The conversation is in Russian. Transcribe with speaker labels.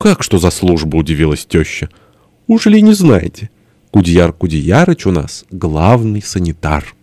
Speaker 1: «Как что за служба?» — удивилась теща. «Уж ли не знаете? Кудьяр Кудеярыч у нас главный санитар».